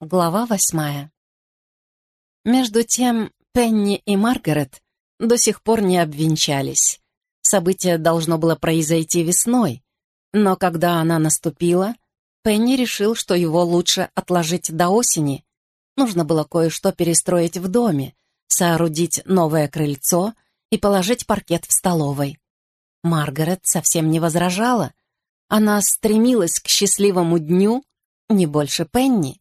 Глава восьмая. Между тем, Пенни и Маргарет до сих пор не обвенчались. Событие должно было произойти весной, но когда она наступила, Пенни решил, что его лучше отложить до осени. Нужно было кое-что перестроить в доме, соорудить новое крыльцо и положить паркет в столовой. Маргарет совсем не возражала. Она стремилась к счастливому дню, не больше Пенни.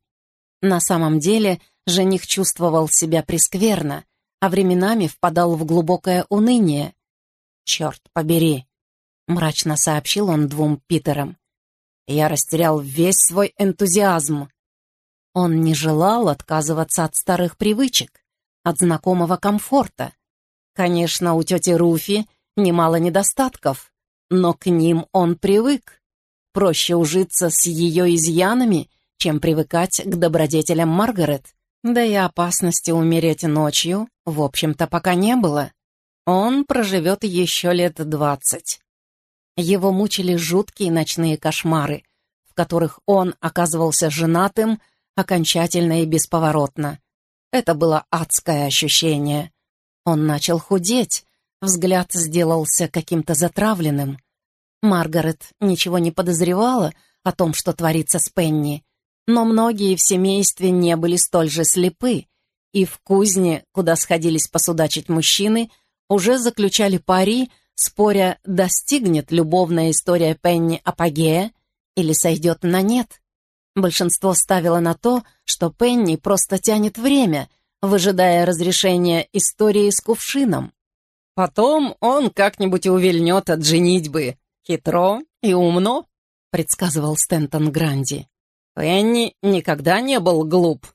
На самом деле жених чувствовал себя прескверно, а временами впадал в глубокое уныние. «Черт побери!» — мрачно сообщил он двум Питерам. «Я растерял весь свой энтузиазм». Он не желал отказываться от старых привычек, от знакомого комфорта. Конечно, у тети Руфи немало недостатков, но к ним он привык. Проще ужиться с ее изъянами, чем привыкать к добродетелям Маргарет. Да и опасности умереть ночью, в общем-то, пока не было. Он проживет еще лет двадцать. Его мучили жуткие ночные кошмары, в которых он оказывался женатым окончательно и бесповоротно. Это было адское ощущение. Он начал худеть, взгляд сделался каким-то затравленным. Маргарет ничего не подозревала о том, что творится с Пенни, но многие в семействе не были столь же слепы, и в кузне, куда сходились посудачить мужчины, уже заключали пари, споря, достигнет любовная история Пенни апогея или сойдет на нет. Большинство ставило на то, что Пенни просто тянет время, выжидая разрешения истории с кувшином. «Потом он как-нибудь увильнет от женитьбы. Хитро и умно», — предсказывал Стентон Гранди. Пенни никогда не был глуп.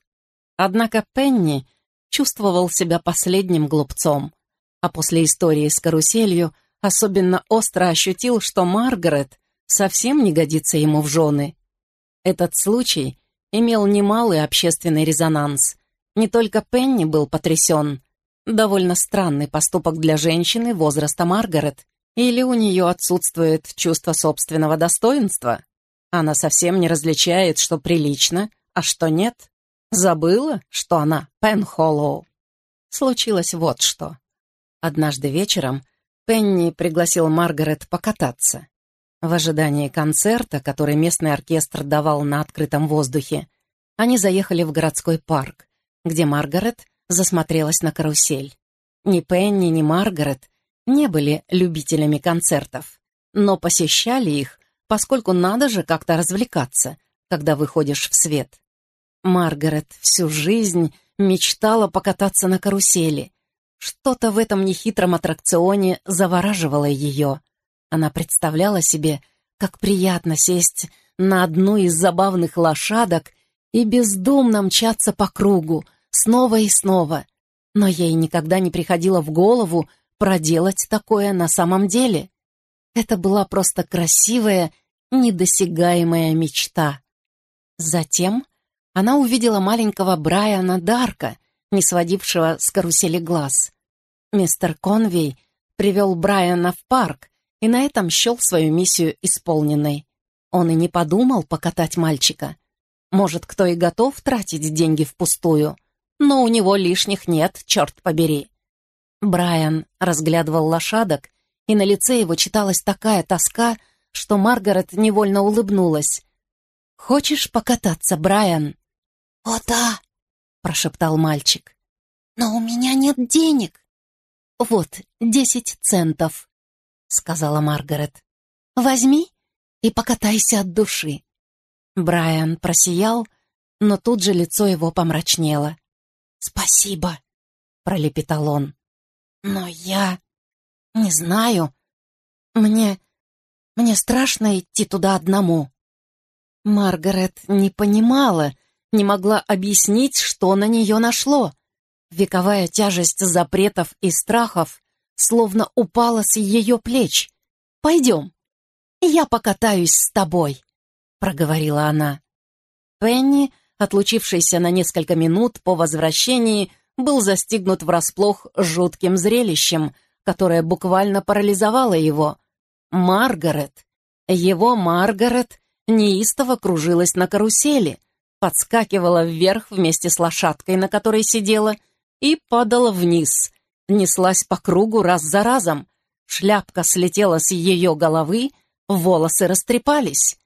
Однако Пенни чувствовал себя последним глупцом, а после истории с каруселью особенно остро ощутил, что Маргарет совсем не годится ему в жены. Этот случай имел немалый общественный резонанс. Не только Пенни был потрясен. Довольно странный поступок для женщины возраста Маргарет. Или у нее отсутствует чувство собственного достоинства? Она совсем не различает, что прилично, а что нет. Забыла, что она Пенхоллоу. Случилось вот что. Однажды вечером Пенни пригласил Маргарет покататься. В ожидании концерта, который местный оркестр давал на открытом воздухе, они заехали в городской парк, где Маргарет засмотрелась на карусель. Ни Пенни, ни Маргарет не были любителями концертов, но посещали их поскольку надо же как-то развлекаться, когда выходишь в свет. Маргарет всю жизнь мечтала покататься на карусели. Что-то в этом нехитром аттракционе завораживало ее. Она представляла себе, как приятно сесть на одну из забавных лошадок и бездумно мчаться по кругу, снова и снова. Но ей никогда не приходило в голову проделать такое на самом деле. Это была просто красивая недосягаемая мечта. Затем она увидела маленького Брайана Дарка, не сводившего с карусели глаз. Мистер Конвей привел Брайана в парк и на этом счел свою миссию исполненной. Он и не подумал покатать мальчика. Может, кто и готов тратить деньги впустую, но у него лишних нет, черт побери. Брайан разглядывал лошадок, и на лице его читалась такая тоска, что Маргарет невольно улыбнулась. «Хочешь покататься, Брайан?» «О, да!» — прошептал мальчик. «Но у меня нет денег». «Вот, десять центов», — сказала Маргарет. «Возьми и покатайся от души». Брайан просиял, но тут же лицо его помрачнело. «Спасибо», — пролепетал он. «Но я не знаю. Мне мне страшно идти туда одному». Маргарет не понимала, не могла объяснить, что на нее нашло. Вековая тяжесть запретов и страхов словно упала с ее плеч. «Пойдем, я покатаюсь с тобой», — проговорила она. Пенни, отлучившийся на несколько минут по возвращении, был застигнут врасплох жутким зрелищем, которое буквально парализовало его. Маргарет, его Маргарет, неистово кружилась на карусели, подскакивала вверх вместе с лошадкой, на которой сидела, и падала вниз, неслась по кругу раз за разом. Шляпка слетела с ее головы, волосы растрепались.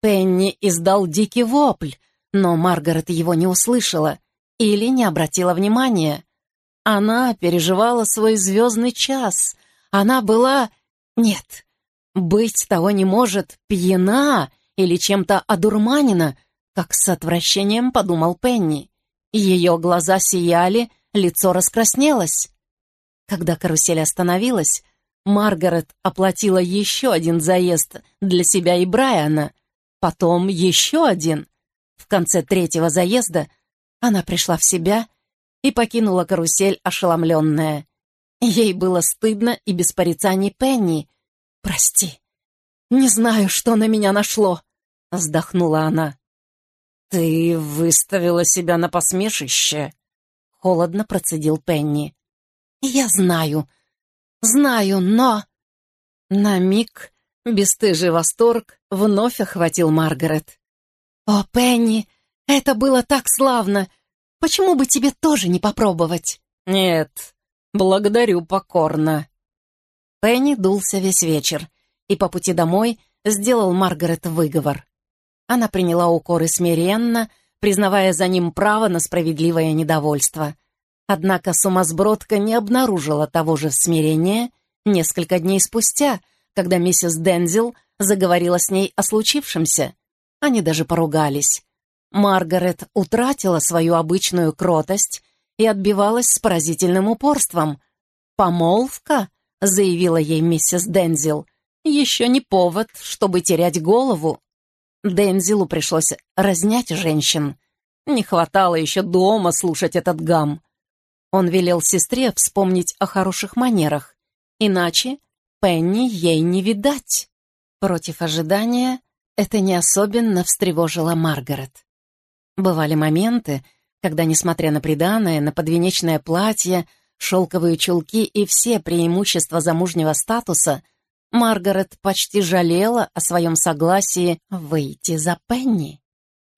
Пенни издал дикий вопль, но Маргарет его не услышала или не обратила внимания. Она переживала свой звездный час. Она была... Нет, быть того не может, пьяна или чем-то одурманена, как с отвращением подумал Пенни. Ее глаза сияли, лицо раскраснелось. Когда карусель остановилась, Маргарет оплатила еще один заезд для себя и Брайана, потом еще один. В конце третьего заезда она пришла в себя и покинула карусель ошеломленная. Ей было стыдно и без порицаний Пенни. «Прости, не знаю, что на меня нашло», — вздохнула она. «Ты выставила себя на посмешище», — холодно процедил Пенни. «Я знаю, знаю, но...» На миг бесстыжий восторг вновь охватил Маргарет. «О, Пенни, это было так славно! Почему бы тебе тоже не попробовать?» «Нет, благодарю покорно». Пенни дулся весь вечер и по пути домой сделал Маргарет выговор. Она приняла укоры смиренно, признавая за ним право на справедливое недовольство. Однако сумасбродка не обнаружила того же смирения несколько дней спустя, когда миссис Дензил заговорила с ней о случившемся. Они даже поругались. Маргарет утратила свою обычную кротость и отбивалась с поразительным упорством. «Помолвка», — заявила ей миссис Дензил, — «еще не повод, чтобы терять голову». Дензилу пришлось разнять женщин. Не хватало еще дома слушать этот гам. Он велел сестре вспомнить о хороших манерах, иначе Пенни ей не видать. Против ожидания это не особенно встревожило Маргарет. Бывали моменты, когда, несмотря на приданое, на подвенечное платье, шелковые чулки и все преимущества замужнего статуса, Маргарет почти жалела о своем согласии выйти за Пенни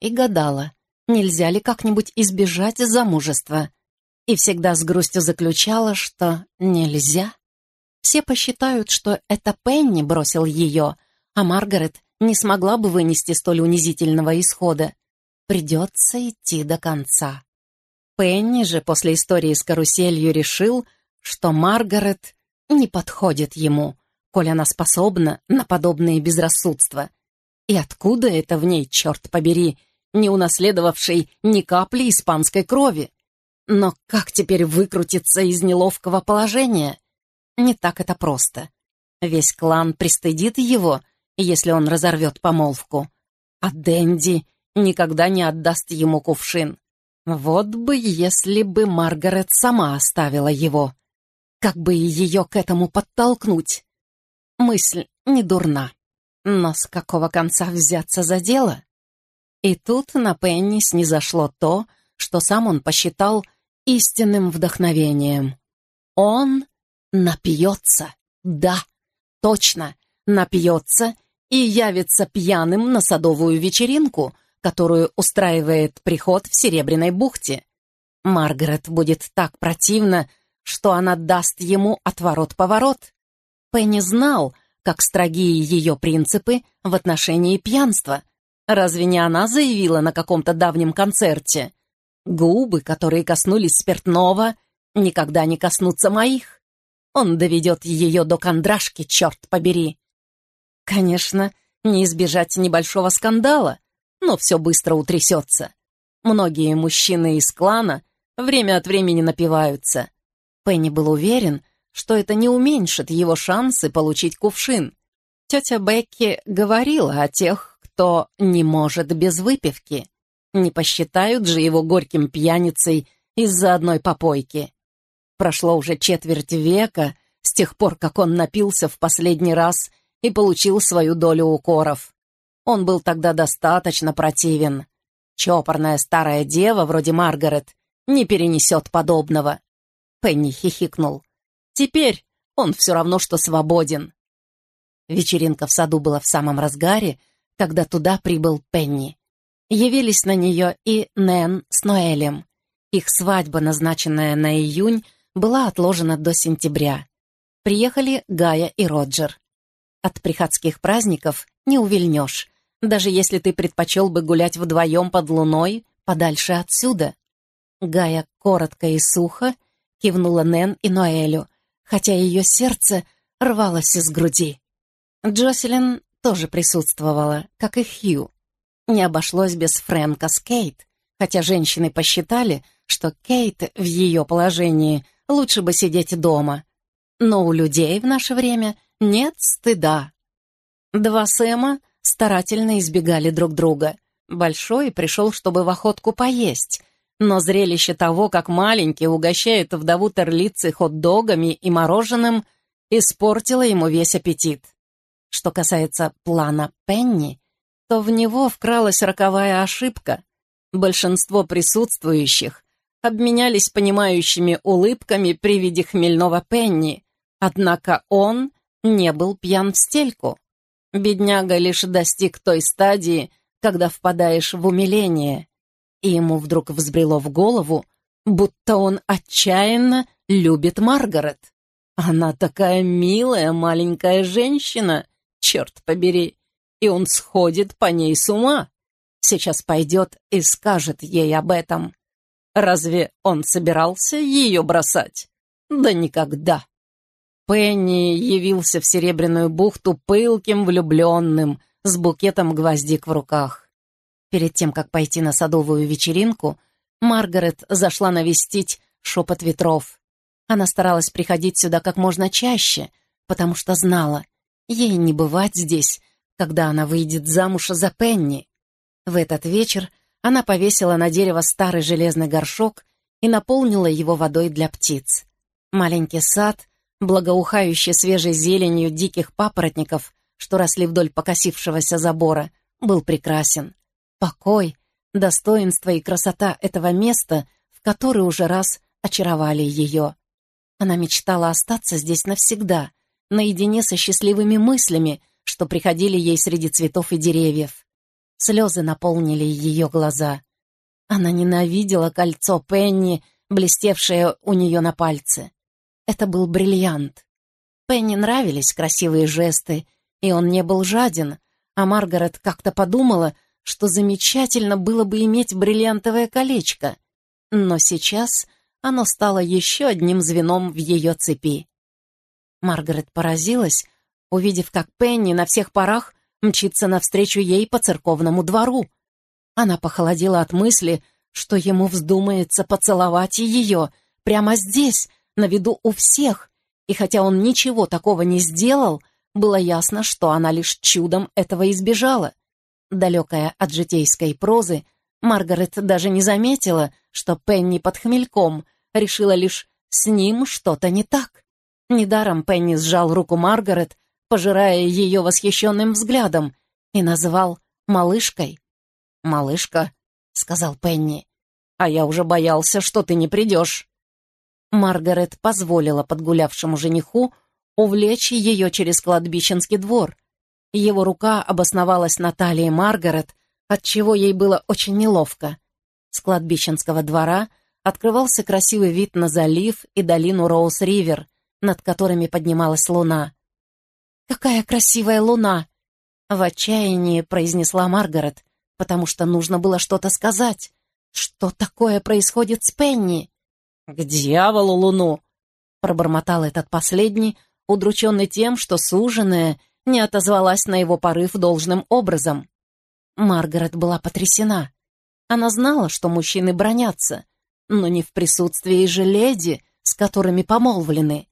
и гадала, нельзя ли как-нибудь избежать замужества, и всегда с грустью заключала, что нельзя. Все посчитают, что это Пенни бросил ее, а Маргарет не смогла бы вынести столь унизительного исхода. Придется идти до конца. Пенни же после истории с каруселью решил, что Маргарет не подходит ему, коль она способна на подобные безрассудства. И откуда это в ней, черт побери, не унаследовавшей ни капли испанской крови? Но как теперь выкрутиться из неловкого положения? Не так это просто. Весь клан пристыдит его — если он разорвет помолвку. А Дэнди никогда не отдаст ему кувшин. Вот бы, если бы Маргарет сама оставила его. Как бы ее к этому подтолкнуть? Мысль не дурна. Но с какого конца взяться за дело? И тут на Пенни снизошло то, что сам он посчитал истинным вдохновением. Он напьется. Да, точно, напьется и явится пьяным на садовую вечеринку, которую устраивает приход в Серебряной бухте. Маргарет будет так противно, что она даст ему отворот-поворот. Пенни знал, как строгие ее принципы в отношении пьянства. Разве не она заявила на каком-то давнем концерте? Губы, которые коснулись спиртного, никогда не коснутся моих. Он доведет ее до кондрашки, черт побери. Конечно, не избежать небольшого скандала, но все быстро утрясется. Многие мужчины из клана время от времени напиваются. Пенни был уверен, что это не уменьшит его шансы получить кувшин. Тетя Бекки говорила о тех, кто не может без выпивки. Не посчитают же его горьким пьяницей из-за одной попойки. Прошло уже четверть века с тех пор, как он напился в последний раз и получил свою долю укоров. Он был тогда достаточно противен. Чопорная старая дева, вроде Маргарет, не перенесет подобного. Пенни хихикнул. Теперь он все равно, что свободен. Вечеринка в саду была в самом разгаре, когда туда прибыл Пенни. явились на нее и Нэн с Ноэлем. Их свадьба, назначенная на июнь, была отложена до сентября. Приехали Гая и Роджер. От приходских праздников не увильнешь, даже если ты предпочел бы гулять вдвоем под луной подальше отсюда. Гая коротко и сухо кивнула Нэн и Ноэлю, хотя ее сердце рвалось из груди. Джоселин тоже присутствовала, как и Хью. Не обошлось без Фрэнка с Кейт, хотя женщины посчитали, что Кейт в ее положении лучше бы сидеть дома. Но у людей в наше время нет стыда. Два Сэма старательно избегали друг друга. Большой пришел, чтобы в охотку поесть, но зрелище того, как маленький угощает вдову Терлицы хот-догами и мороженым, испортило ему весь аппетит. Что касается плана Пенни, то в него вкралась роковая ошибка. Большинство присутствующих обменялись понимающими улыбками при виде хмельного Пенни, однако он не был пьян в стельку. Бедняга лишь достиг той стадии, когда впадаешь в умиление, и ему вдруг взбрело в голову, будто он отчаянно любит Маргарет. Она такая милая маленькая женщина, черт побери, и он сходит по ней с ума. Сейчас пойдет и скажет ей об этом. Разве он собирался ее бросать? Да никогда. Пенни явился в Серебряную бухту пылким влюбленным, с букетом гвоздик в руках. Перед тем, как пойти на садовую вечеринку, Маргарет зашла навестить шепот ветров. Она старалась приходить сюда как можно чаще, потому что знала, ей не бывать здесь, когда она выйдет замуж за Пенни. В этот вечер она повесила на дерево старый железный горшок и наполнила его водой для птиц. Маленький сад, благоухающий свежей зеленью диких папоротников, что росли вдоль покосившегося забора, был прекрасен. Покой, достоинство и красота этого места, в который уже раз очаровали ее. Она мечтала остаться здесь навсегда, наедине со счастливыми мыслями, что приходили ей среди цветов и деревьев. Слезы наполнили ее глаза. Она ненавидела кольцо Пенни, блестевшее у нее на пальце. Это был бриллиант. Пенни нравились красивые жесты, и он не был жаден, а Маргарет как-то подумала, что замечательно было бы иметь бриллиантовое колечко. Но сейчас оно стало еще одним звеном в ее цепи. Маргарет поразилась, увидев, как Пенни на всех парах мчится навстречу ей по церковному двору. Она похолодела от мысли, что ему вздумается поцеловать ее прямо здесь, на виду у всех, и хотя он ничего такого не сделал, было ясно, что она лишь чудом этого избежала. Далекая от житейской прозы, Маргарет даже не заметила, что Пенни под хмельком решила лишь с ним что-то не так. Недаром Пенни сжал руку Маргарет, пожирая ее восхищенным взглядом, и назвал малышкой. «Малышка», — сказал Пенни, — «а я уже боялся, что ты не придешь». Маргарет позволила подгулявшему жениху увлечь ее через кладбищенский двор. Его рука обосновалась на талии Маргарет, отчего ей было очень неловко. С кладбищенского двора открывался красивый вид на залив и долину Роуз-Ривер, над которыми поднималась луна. «Какая красивая луна!» — в отчаянии произнесла Маргарет, потому что нужно было что-то сказать. «Что такое происходит с Пенни?» «К дьяволу луну!» — пробормотал этот последний, удрученный тем, что суженая не отозвалась на его порыв должным образом. Маргарет была потрясена. Она знала, что мужчины бронятся, но не в присутствии же леди, с которыми помолвлены.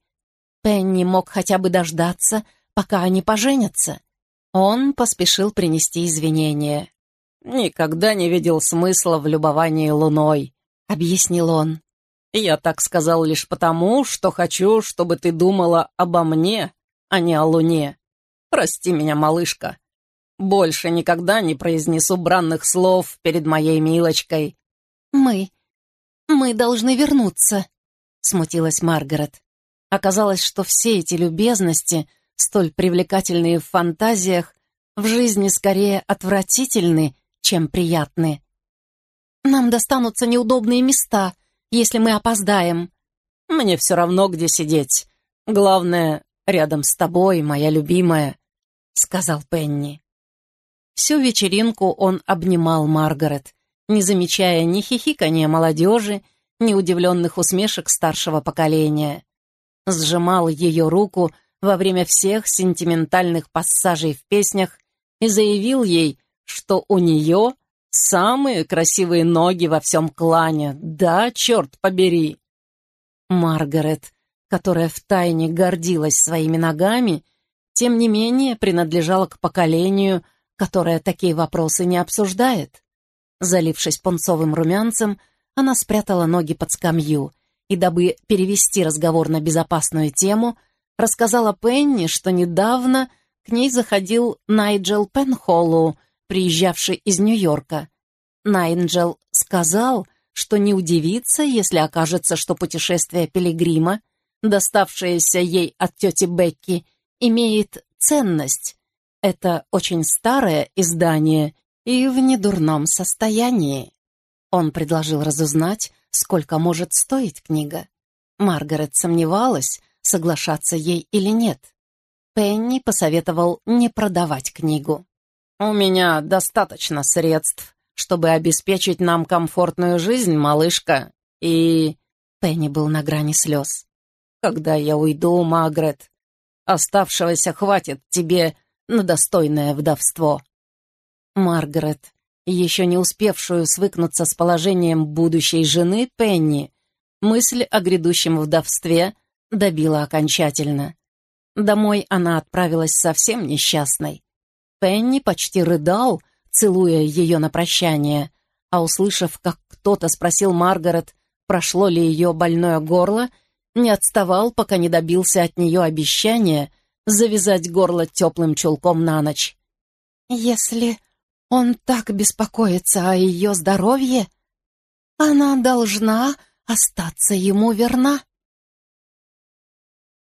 Пенни мог хотя бы дождаться, пока они поженятся. Он поспешил принести извинения. «Никогда не видел смысла в любовании луной», — объяснил он. Я так сказал лишь потому, что хочу, чтобы ты думала обо мне, а не о Луне. Прости меня, малышка. Больше никогда не произнесу бранных слов перед моей милочкой. Мы... мы должны вернуться, смутилась Маргарет. Оказалось, что все эти любезности, столь привлекательные в фантазиях, в жизни скорее отвратительны, чем приятны. Нам достанутся неудобные места, если мы опоздаем. Мне все равно, где сидеть. Главное, рядом с тобой, моя любимая, — сказал Пенни. Всю вечеринку он обнимал Маргарет, не замечая ни хихикания молодежи, ни удивленных усмешек старшего поколения. Сжимал ее руку во время всех сентиментальных пассажей в песнях и заявил ей, что у нее самые красивые ноги во всем клане. Да, черт побери! Маргарет, которая втайне гордилась своими ногами, тем не менее принадлежала к поколению, которое такие вопросы не обсуждает. Залившись пунцовым румянцем, она спрятала ноги под скамью и, дабы перевести разговор на безопасную тему, рассказала Пенни, что недавно к ней заходил Найджел Пенхоллоу, приезжавший из Нью-Йорка. Найджел сказал, что не удивится, если окажется, что путешествие Пилигрима, доставшееся ей от тети Бекки, имеет ценность. Это очень старое издание и в недурном состоянии. Он предложил разузнать, сколько может стоить книга. Маргарет сомневалась, соглашаться ей или нет. Пенни посоветовал не продавать книгу. «У меня достаточно средств, чтобы обеспечить нам комфортную жизнь, малышка, и...» Пенни был на грани слез. «Когда я уйду, Магрет, оставшегося хватит тебе на достойное вдовство». Маргарет, еще не успевшую свыкнуться с положением будущей жены Пенни, мысль о грядущем вдовстве добила окончательно. Домой она отправилась совсем несчастной. Пенни почти рыдал, целуя ее на прощание, а услышав, как кто-то спросил Маргарет, прошло ли ее больное горло, не отставал, пока не добился от нее обещания завязать горло теплым чулком на ночь. «Если он так беспокоится о ее здоровье, она должна остаться ему верна».